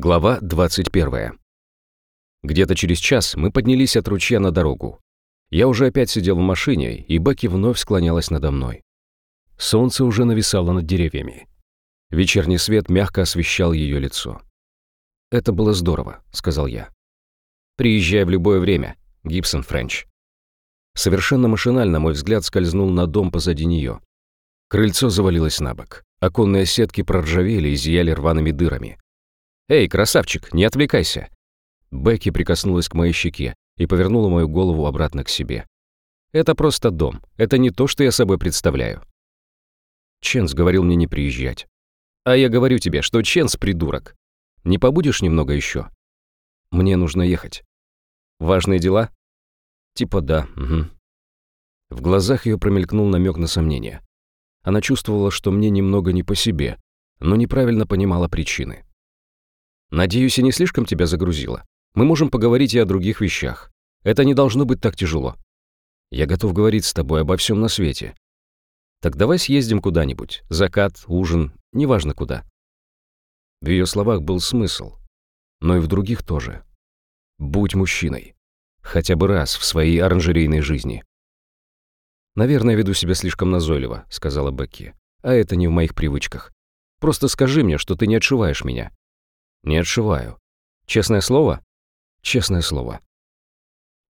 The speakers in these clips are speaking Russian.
Глава 21. Где-то через час мы поднялись от ручья на дорогу. Я уже опять сидел в машине, и Бекки вновь склонялась надо мной. Солнце уже нависало над деревьями. Вечерний свет мягко освещал ее лицо. «Это было здорово», — сказал я. «Приезжай в любое время, Гибсон Френч». Совершенно машинально мой взгляд скользнул на дом позади нее. Крыльцо завалилось на бок. Оконные сетки проржавели и зияли рваными дырами. «Эй, красавчик, не отвлекайся!» Бекки прикоснулась к моей щеке и повернула мою голову обратно к себе. «Это просто дом. Это не то, что я собой представляю». Ченс говорил мне не приезжать. «А я говорю тебе, что Ченс придурок. Не побудешь немного еще? Мне нужно ехать. Важные дела?» «Типа да, угу». В глазах ее промелькнул намек на сомнение. Она чувствовала, что мне немного не по себе, но неправильно понимала причины. Надеюсь, я не слишком тебя загрузила. Мы можем поговорить и о других вещах. Это не должно быть так тяжело. Я готов говорить с тобой обо всем на свете. Так давай съездим куда-нибудь. Закат, ужин, неважно куда. В ее словах был смысл, но и в других тоже. Будь мужчиной. Хотя бы раз в своей оранжерейной жизни. «Наверное, веду себя слишком назойливо», — сказала Бекки. «А это не в моих привычках. Просто скажи мне, что ты не отшиваешь меня. Не отшиваю. Честное слово? Честное слово.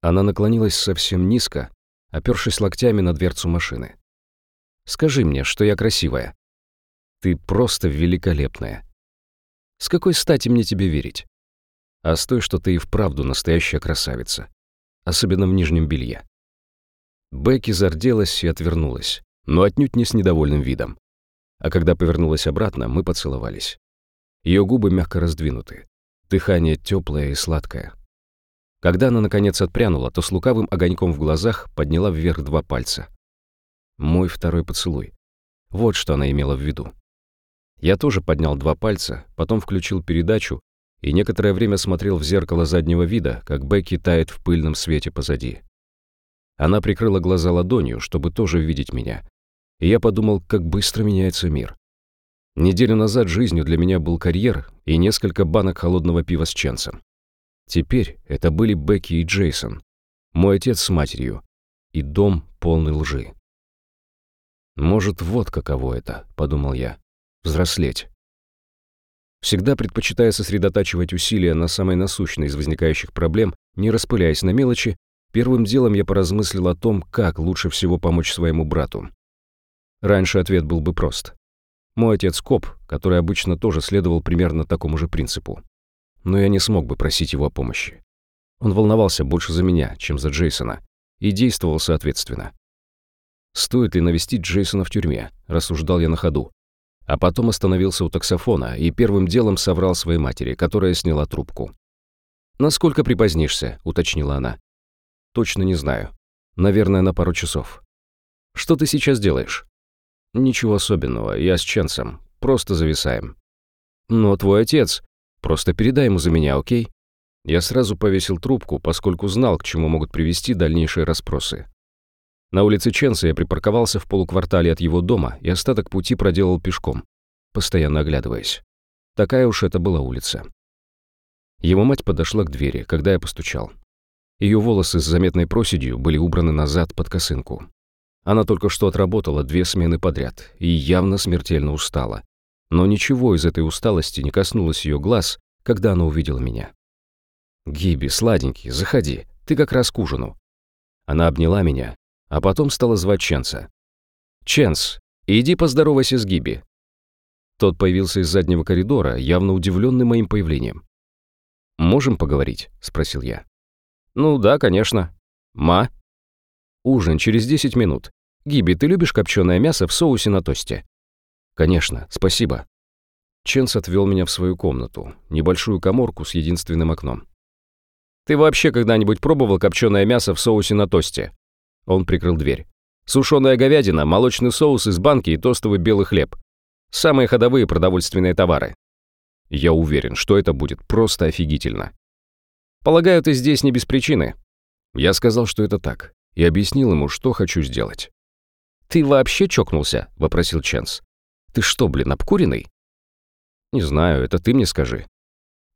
Она наклонилась совсем низко, опёршись локтями на дверцу машины. Скажи мне, что я красивая. Ты просто великолепная. С какой стати мне тебе верить? А с той, что ты и вправду настоящая красавица. Особенно в нижнем белье. Бекки зарделась и отвернулась, но отнюдь не с недовольным видом. А когда повернулась обратно, мы поцеловались. Ее губы мягко раздвинуты. Дыхание теплое и сладкое. Когда она, наконец, отпрянула, то с лукавым огоньком в глазах подняла вверх два пальца. Мой второй поцелуй. Вот что она имела в виду. Я тоже поднял два пальца, потом включил передачу и некоторое время смотрел в зеркало заднего вида, как Бекки тает в пыльном свете позади. Она прикрыла глаза ладонью, чтобы тоже видеть меня. И я подумал, как быстро меняется мир. Неделю назад жизнью для меня был карьер и несколько банок холодного пива с Ченсом. Теперь это были Бекки и Джейсон, мой отец с матерью и дом полный лжи. «Может, вот каково это», — подумал я, — «взрослеть». Всегда предпочитая сосредотачивать усилия на самой насущной из возникающих проблем, не распыляясь на мелочи, первым делом я поразмыслил о том, как лучше всего помочь своему брату. Раньше ответ был бы прост. Мой отец коп, который обычно тоже следовал примерно такому же принципу. Но я не смог бы просить его о помощи. Он волновался больше за меня, чем за Джейсона, и действовал соответственно. Стоит ли навестить Джейсона в тюрьме, рассуждал я на ходу. А потом остановился у таксофона и первым делом соврал своей матери, которая сняла трубку. «Насколько припозднишься?» — уточнила она. «Точно не знаю. Наверное, на пару часов». «Что ты сейчас делаешь?» «Ничего особенного, я с Ченсом. Просто зависаем». «Но твой отец. Просто передай ему за меня, окей?» Я сразу повесил трубку, поскольку знал, к чему могут привести дальнейшие расспросы. На улице Ченса я припарковался в полуквартале от его дома и остаток пути проделал пешком, постоянно оглядываясь. Такая уж это была улица. Его мать подошла к двери, когда я постучал. Ее волосы с заметной проседью были убраны назад под косынку. Она только что отработала две смены подряд и явно смертельно устала. Но ничего из этой усталости не коснулось ее глаз, когда она увидела меня. «Гиби, сладенький, заходи, ты как раз к ужину». Она обняла меня, а потом стала звать Ченса. «Ченс, иди поздоровайся с Гиби». Тот появился из заднего коридора, явно удивленный моим появлением. «Можем поговорить?» — спросил я. «Ну да, конечно. Ма?» «Ужин через 10 минут. «Гиби, ты любишь копченое мясо в соусе на тосте?» «Конечно, спасибо». Ченс отвел меня в свою комнату, небольшую коморку с единственным окном. «Ты вообще когда-нибудь пробовал копченое мясо в соусе на тосте?» Он прикрыл дверь. «Сушеная говядина, молочный соус из банки и тостовый белый хлеб. Самые ходовые продовольственные товары. Я уверен, что это будет просто офигительно. Полагаю, ты здесь не без причины». Я сказал, что это так, и объяснил ему, что хочу сделать. «Ты вообще чокнулся?» — вопросил Ченс. «Ты что, блин, обкуренный?» «Не знаю, это ты мне скажи».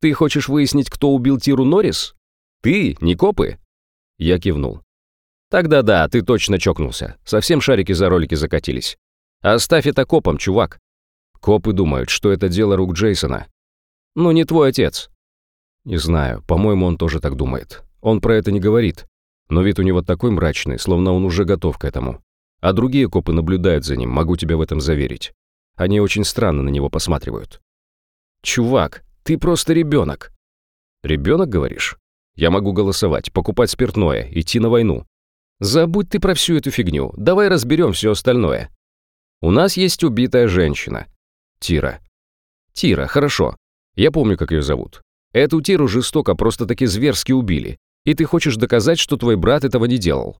Ты хочешь выяснить, кто убил Тиру Норрис? Ты, не копы?» Я кивнул. «Тогда да, ты точно чокнулся. Совсем шарики за ролики закатились. Оставь это копам, чувак. Копы думают, что это дело рук Джейсона. Ну, не твой отец. Не знаю, по-моему, он тоже так думает. Он про это не говорит. Но вид у него такой мрачный, словно он уже готов к этому. А другие копы наблюдают за ним, могу тебя в этом заверить. Они очень странно на него посматривают. Чувак, ты просто ребенок. Ребенок, говоришь? Я могу голосовать, покупать спиртное, идти на войну. Забудь ты про всю эту фигню, давай разберем все остальное. У нас есть убитая женщина. Тира. Тира, хорошо. Я помню, как ее зовут. Эту Тиру жестоко просто-таки зверски убили. И ты хочешь доказать, что твой брат этого не делал.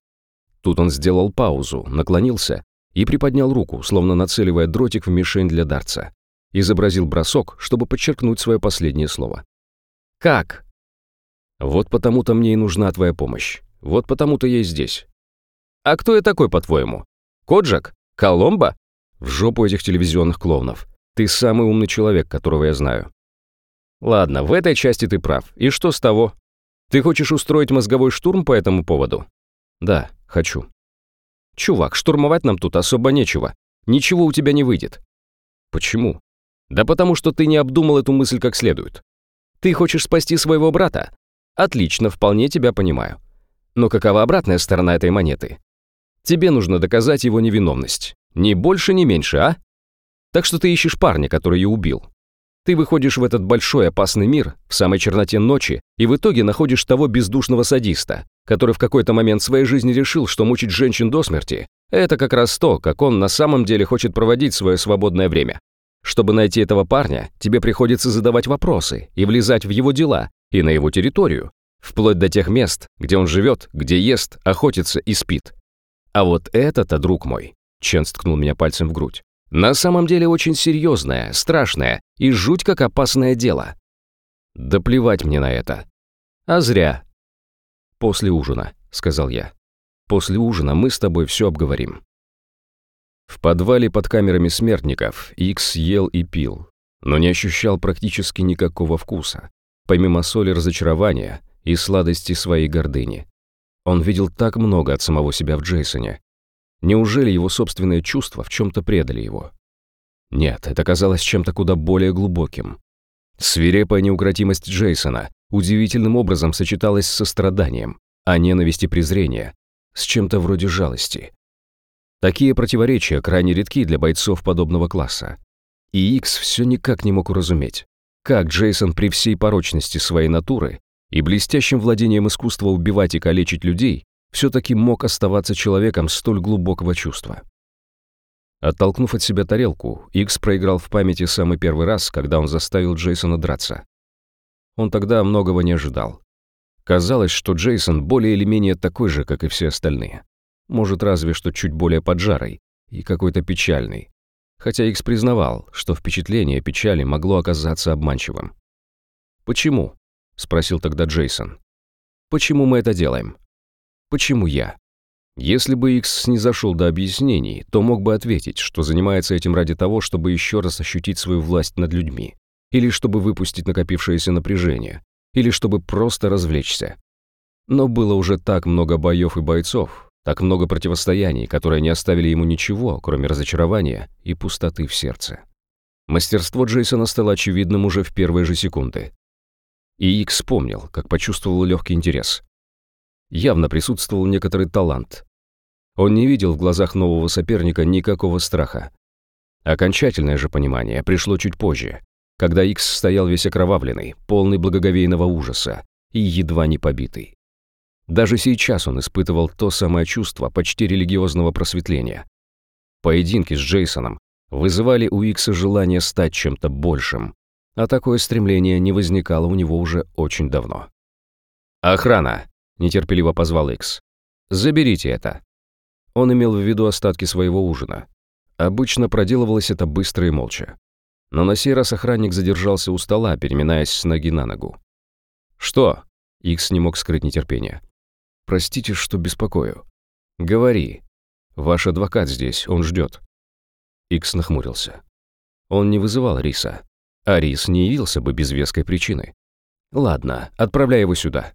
Тут он сделал паузу, наклонился и приподнял руку, словно нацеливая дротик в мишень для дарца. Изобразил бросок, чтобы подчеркнуть свое последнее слово. «Как?» «Вот потому-то мне и нужна твоя помощь. Вот потому-то я и здесь». «А кто я такой, по-твоему? Коджак? Коломбо?» «В жопу этих телевизионных клоунов. Ты самый умный человек, которого я знаю. Ладно, в этой части ты прав. И что с того? Ты хочешь устроить мозговой штурм по этому поводу? Да, хочу. Чувак, штурмовать нам тут особо нечего. Ничего у тебя не выйдет. Почему? Да потому что ты не обдумал эту мысль как следует. Ты хочешь спасти своего брата? Отлично, вполне тебя понимаю. Но какова обратная сторона этой монеты? Тебе нужно доказать его невиновность. Ни больше, ни меньше, а? Так что ты ищешь парня, который ее убил. Ты выходишь в этот большой опасный мир в самой черноте ночи и в итоге находишь того бездушного садиста, который в какой-то момент своей жизни решил, что мучить женщин до смерти – это как раз то, как он на самом деле хочет проводить свое свободное время. Чтобы найти этого парня, тебе приходится задавать вопросы и влезать в его дела и на его территорию, вплоть до тех мест, где он живет, где ест, охотится и спит. А вот это-то, друг мой, Чен сткнул меня пальцем в грудь, на самом деле очень серьезное, страшное и жуть как опасное дело. Да плевать мне на это. А зря. После ужина, сказал я. После ужина мы с тобой все обговорим. В подвале под камерами смертников Икс ел и пил, но не ощущал практически никакого вкуса, помимо соли разочарования и сладости своей гордыни. Он видел так много от самого себя в Джейсоне, Неужели его собственные чувства в чем-то предали его? Нет, это казалось чем-то куда более глубоким. Свирепая неукротимость Джейсона удивительным образом сочеталась с состраданием, а ненависть и презрение с чем-то вроде жалости. Такие противоречия крайне редки для бойцов подобного класса. И Икс все никак не мог уразуметь, как Джейсон при всей порочности своей натуры и блестящим владением искусства убивать и калечить людей все-таки мог оставаться человеком столь глубокого чувства. Оттолкнув от себя тарелку, Икс проиграл в памяти самый первый раз, когда он заставил Джейсона драться. Он тогда многого не ожидал. Казалось, что Джейсон более или менее такой же, как и все остальные. Может, разве что чуть более поджарый и какой-то печальный. Хотя Икс признавал, что впечатление печали могло оказаться обманчивым. «Почему?» — спросил тогда Джейсон. «Почему мы это делаем?» Почему я? Если бы Икс не зашел до объяснений, то мог бы ответить, что занимается этим ради того, чтобы еще раз ощутить свою власть над людьми, или чтобы выпустить накопившееся напряжение, или чтобы просто развлечься. Но было уже так много боев и бойцов, так много противостояний, которые не оставили ему ничего, кроме разочарования и пустоты в сердце. Мастерство Джейсона стало очевидным уже в первые же секунды. И Икс вспомнил, как почувствовал легкий интерес явно присутствовал некоторый талант. Он не видел в глазах нового соперника никакого страха. Окончательное же понимание пришло чуть позже, когда Икс стоял весь окровавленный, полный благоговейного ужаса и едва не побитый. Даже сейчас он испытывал то самое чувство почти религиозного просветления. Поединки с Джейсоном вызывали у Икса желание стать чем-то большим, а такое стремление не возникало у него уже очень давно. «Охрана!» — нетерпеливо позвал Икс. «Заберите это». Он имел в виду остатки своего ужина. Обычно проделывалось это быстро и молча. Но на сей раз охранник задержался у стола, переминаясь с ноги на ногу. «Что?» — Икс не мог скрыть нетерпение. «Простите, что беспокою». «Говори. Ваш адвокат здесь, он ждет». Икс нахмурился. Он не вызывал Риса, а Рис не явился бы без веской причины. Ладно, отправляй его сюда.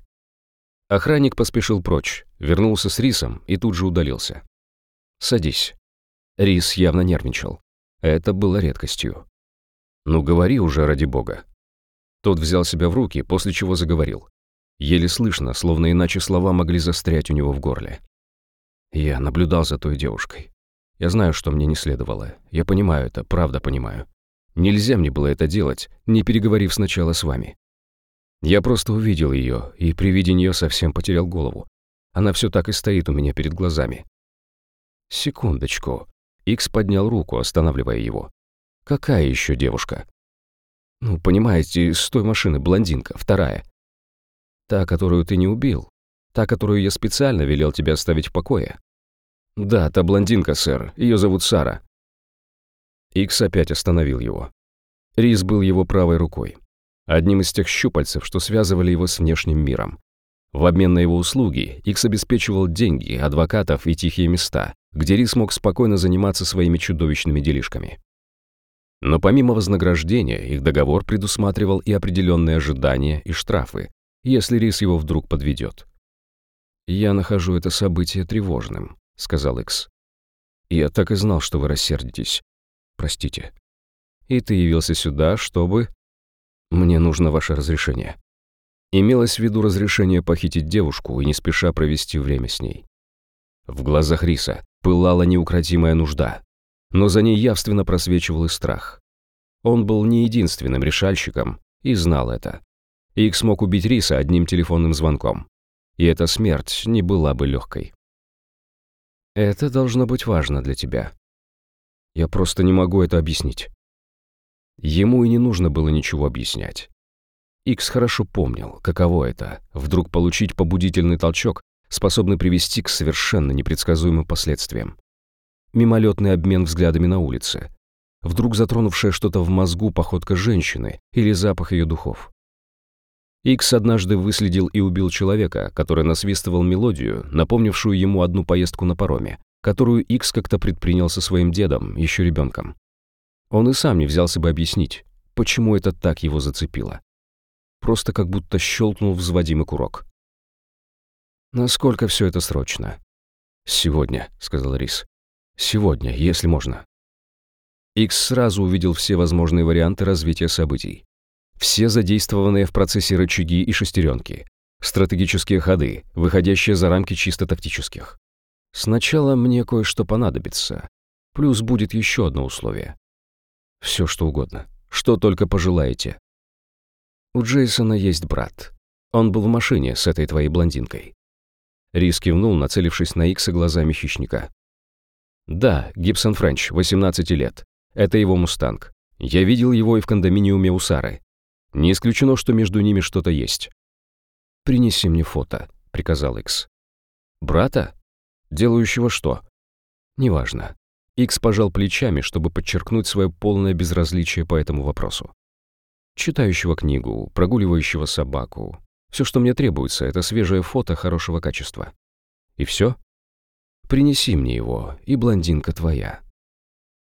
Охранник поспешил прочь, вернулся с рисом и тут же удалился. Садись. Рис явно нервничал. Это было редкостью. Ну говори уже ради бога. Тот взял себя в руки, после чего заговорил. Еле слышно, словно иначе слова могли застрять у него в горле. Я наблюдал за той девушкой. Я знаю, что мне не следовало. Я понимаю это, правда понимаю. Нельзя мне было это делать, не переговорив сначала с вами. Я просто увидел ее, и при виде нее совсем потерял голову. Она все так и стоит у меня перед глазами. Секундочку. Икс поднял руку, останавливая его. Какая еще девушка? Ну, понимаете, с той машины блондинка, вторая. Та, которую ты не убил. Та, которую я специально велел тебя оставить в покое. Да, та блондинка, сэр. Ее зовут Сара. Икс опять остановил его. Рис был его правой рукой. Одним из тех щупальцев, что связывали его с внешним миром. В обмен на его услуги Икс обеспечивал деньги, адвокатов и тихие места, где Рис мог спокойно заниматься своими чудовищными делишками. Но помимо вознаграждения, их договор предусматривал и определенные ожидания и штрафы, если Рис его вдруг подведет. «Я нахожу это событие тревожным», — сказал Икс. «Я так и знал, что вы рассердитесь. Простите. И ты явился сюда, чтобы...» «Мне нужно ваше разрешение». Имелось в виду разрешение похитить девушку и не спеша провести время с ней. В глазах Риса пылала неукротимая нужда, но за ней явственно просвечивал и страх. Он был не единственным решальщиком и знал это. Ик смог убить Риса одним телефонным звонком. И эта смерть не была бы легкой. Это должно быть важно для тебя. Я просто не могу это объяснить. Ему и не нужно было ничего объяснять. Икс хорошо помнил, каково это — вдруг получить побудительный толчок, способный привести к совершенно непредсказуемым последствиям мимолетный обмен взглядами на улице, вдруг затронувшая что-то в мозгу походка женщины или запах ее духов. Икс однажды выследил и убил человека, который насвистывал мелодию, напомнившую ему одну поездку на пароме, которую Икс как-то предпринял со своим дедом, еще ребенком. Он и сам не взялся бы объяснить, почему это так его зацепило. Просто как будто щелкнул взводимый курок. «Насколько все это срочно?» «Сегодня», — сказал Рис. Сегодня, если можно. Икс сразу увидел все возможные варианты развития событий. Все задействованные в процессе рычаги и шестеренки. Стратегические ходы, выходящие за рамки чисто тактических. Сначала мне кое-что понадобится. Плюс будет еще одно условие. Все что угодно. Что только пожелаете. У Джейсона есть брат. Он был в машине с этой твоей блондинкой. Рис кивнул, нацелившись на Икса глазами хищника. Да, Гибсон Френч, 18 лет. Это его «Мустанг». Я видел его и в кондоминиуме у Сары. Не исключено, что между ними что-то есть. «Принеси мне фото», — приказал Икс. «Брата? Делающего что?» «Неважно». Икс пожал плечами, чтобы подчеркнуть свое полное безразличие по этому вопросу. «Читающего книгу, прогуливающего собаку. Все, что мне требуется, это свежее фото хорошего качества. И все?» Принеси мне его, и блондинка твоя».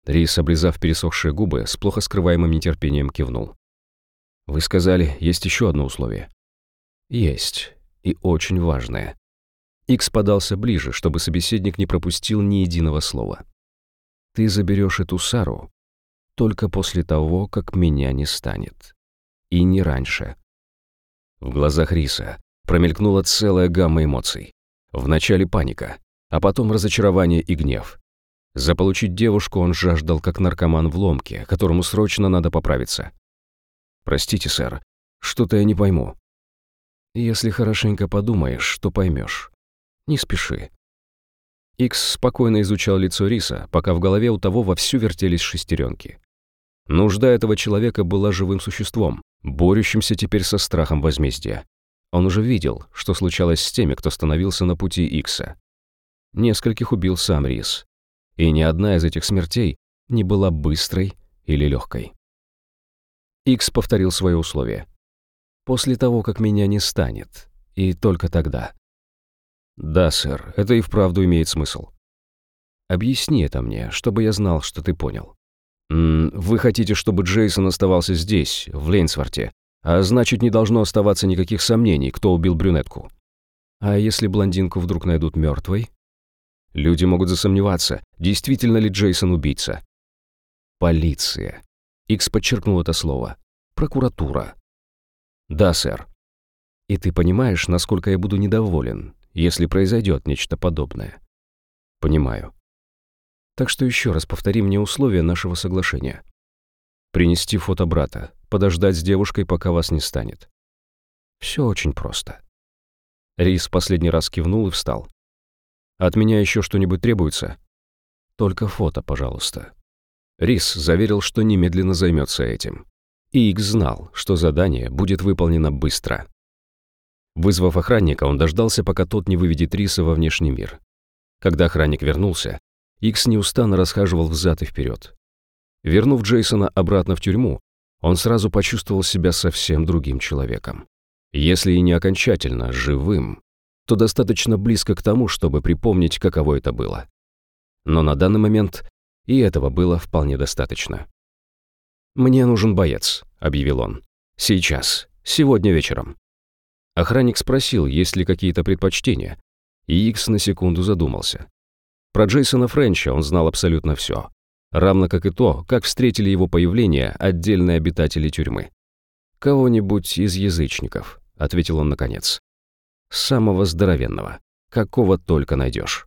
Рис, облизав пересохшие губы, с плохо скрываемым нетерпением кивнул. «Вы сказали, есть еще одно условие?» «Есть, и очень важное». Икс подался ближе, чтобы собеседник не пропустил ни единого слова. «Ты заберешь эту Сару только после того, как меня не станет. И не раньше». В глазах Риса промелькнула целая гамма эмоций. Вначале паника, а потом разочарование и гнев. Заполучить девушку он жаждал, как наркоман в ломке, которому срочно надо поправиться. «Простите, сэр, что-то я не пойму». «Если хорошенько подумаешь, то поймешь. Не спеши». Икс спокойно изучал лицо Риса, пока в голове у того вовсю вертелись шестеренки. Нужда этого человека была живым существом, борющимся теперь со страхом возмездия. Он уже видел, что случалось с теми, кто становился на пути Икса. Нескольких убил сам Рис. И ни одна из этих смертей не была быстрой или легкой. Икс повторил свое условие. «После того, как меня не станет. И только тогда». «Да, сэр, это и вправду имеет смысл». «Объясни это мне, чтобы я знал, что ты понял». «М -м, «Вы хотите, чтобы Джейсон оставался здесь, в Лейнсворте, А значит, не должно оставаться никаких сомнений, кто убил брюнетку. А если блондинку вдруг найдут мертвой? Люди могут засомневаться, действительно ли Джейсон убийца. Полиция. Икс подчеркнул это слово. Прокуратура. Да, сэр. И ты понимаешь, насколько я буду недоволен, если произойдет нечто подобное? Понимаю. Так что еще раз повтори мне условия нашего соглашения. Принести фото брата, подождать с девушкой, пока вас не станет. Все очень просто. Рис последний раз кивнул и встал. От меня еще что-нибудь требуется? Только фото, пожалуйста. Рис заверил, что немедленно займется этим. И Икс знал, что задание будет выполнено быстро. Вызвав охранника, он дождался, пока тот не выведет Риса во внешний мир. Когда охранник вернулся, Икс неустанно расхаживал взад и вперед. Вернув Джейсона обратно в тюрьму, он сразу почувствовал себя совсем другим человеком. Если и не окончательно живым, то достаточно близко к тому, чтобы припомнить, каково это было. Но на данный момент и этого было вполне достаточно. «Мне нужен боец», — объявил он. «Сейчас, сегодня вечером». Охранник спросил, есть ли какие-то предпочтения, и Икс на секунду задумался. Про Джейсона Френча он знал абсолютно все, равно как и то, как встретили его появление отдельные обитатели тюрьмы. «Кого-нибудь из язычников», — ответил он наконец. «Самого здоровенного, какого только найдешь».